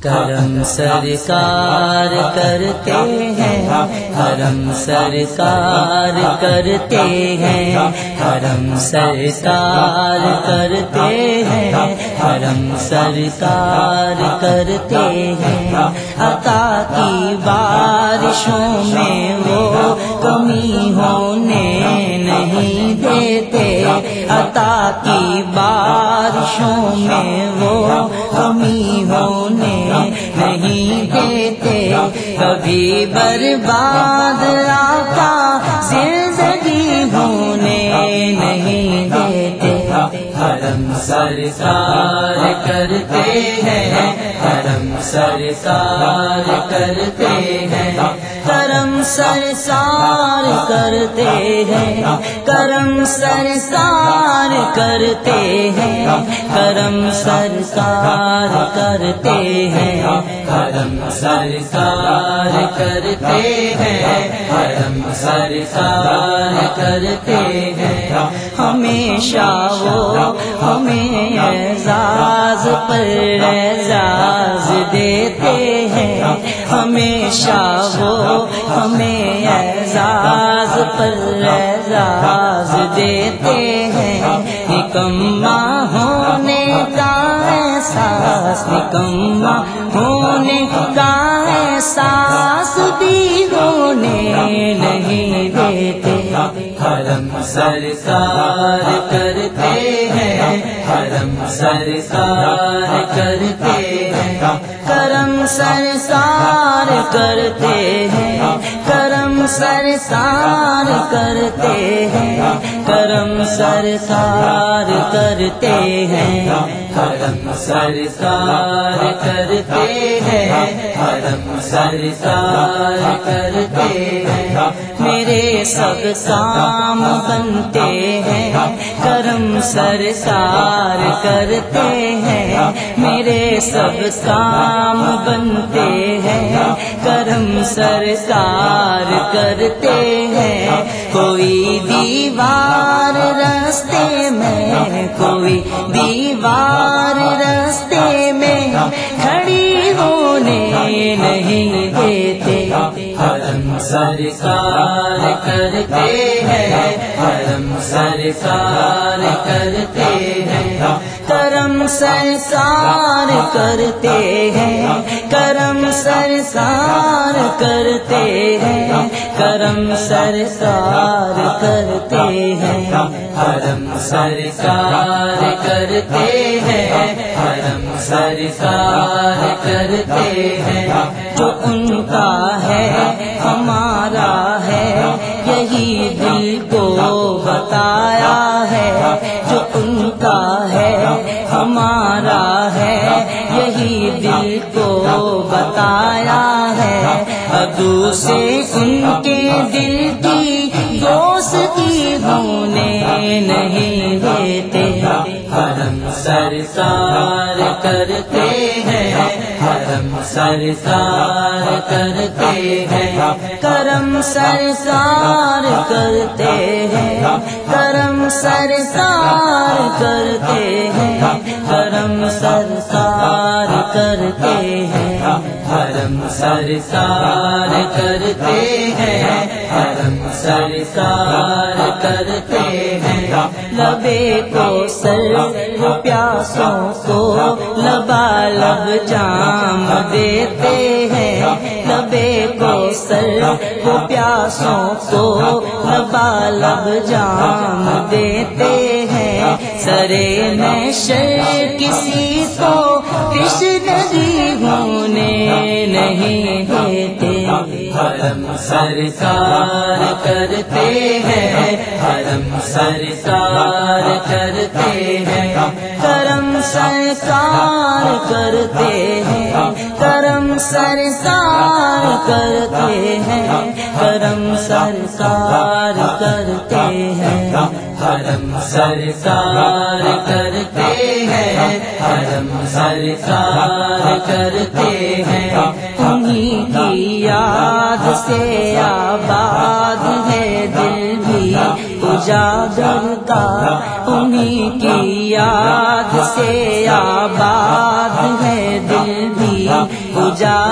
کرم سرکار کرتے ہیں، کرم سرکار کرتے ہیں، کرم سرکار کرتے ہیں، کرم سرکار کرتے ہیں۔ عطا کی بارشوں میں وہ کمی کی بارشوں میں وہ کمی ہونے نہیں دیتے کبھی برباد آقا زندگی ہونے نہیں دیتے۔ حرم سرکار کرتے ہیں، حرم سرکار کرتے ہیں۔ کرم سرسار کرتے ہیں، کرم سرسار کرتے ہیں، کرم سرکار کرتے ہیں، کرم سرکار کرتے ہیں، کرم سرکار کرتے ہیں۔ ہمیشہ وہ ہمیں اعزاز پر اعزاز دیتے ہیں۔ ہمیشہ وہ ہمیں اعزاز پر اعزاز دیتے ہیں۔ نکما ہونے کا احساس نکما ہونے کا احساس بھی ہونے نہیں دیتے۔ حرم سرکار کرتے ہیں، حرم سرکار کرتے ہیں کرم سرسار کرتے ہیں کرم سرسار کرتے ہیں کرم سرسار کرتے ہیں۔ کرم سرسار کرتے ہیں۔ کرم سرسار کرتے ہیں۔ میرے سب کام بنتے ہیں۔ کرم سرسار کرتے ہیں۔ میرے سب کام بنتے ہیں۔ کرم سرسار کرتے ہیں۔ کوئی دیوار رستے میں، کوئی دیوار رستے میں کھڑی ہونے نہیں دیتے۔ حرم سرکار کرتے ہیں۔ حرم سرکار کرتے ہیں سرکار کرتے ہیں، کرم سرکار کرتے ہیں، کرم سرکار کرتے ہیں حرم سرکار کرتے ہیں حرم سرکار کرتے ہیں۔ جو ان کا ہے، ہمارا بتایا ہے۔ ادو سے ان کے دل کی دوستی ہونے نہیں دیتے۔ حرم سرکار کرتے ہیں۔ حرم سرکار کرتے ہیں۔ کرم سرکار کرتے ہیں۔ کرم سرکار کرتے ہیں کرم سرکار کرتے ہیں، حرم سرکار کرتے ہیں، حرم سرکار کرتے ہیں، لبے کو سر، پیاسوں کو لبا، لب جام دیتے ہیں، لبے کو سر وہ پیاسوں کو لبا، لب جام دیتے ہیں۔ سرے نشر کسی کو تشنگی ہونے نہیں دیتے۔ حرم سرکار کرتے ہیں۔ حرم سرکار کرتے ہیں۔ کرم سرکار کرتے ہیں، کرم سرکار کرتے ہیں، کرم سرکار کرتے ہیں حرم سرکار کرتے ہیں حرم سرکار کرتے ہیں۔ انہیں کی یاد سے آباد ہے دل بھی، اجاگر کا انہیں کی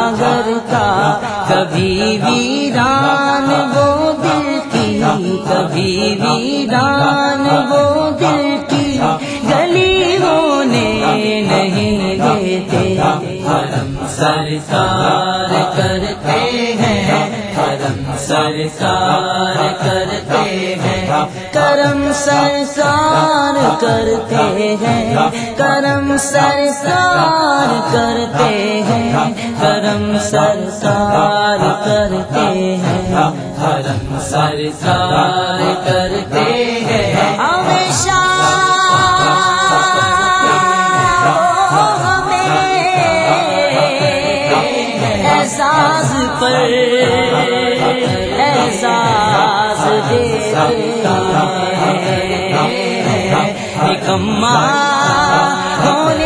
اجاگر کا کبھی ویران وہ دل کی، کبھی ویران وہ دل کی۔ گلی ہونے نہیں دیتے، حرم سرکار کرتے ہیں۔ حرم سرکار کرتے ہیں۔ کرم سرکار کرتے ہیں، کرم سرکار کرتے ہیں، کرم سرکار کرتے ہیں حرم سرکار کرتے ہیں۔ ہمیشہ احساس پر، احساس دیتے نکما ہونے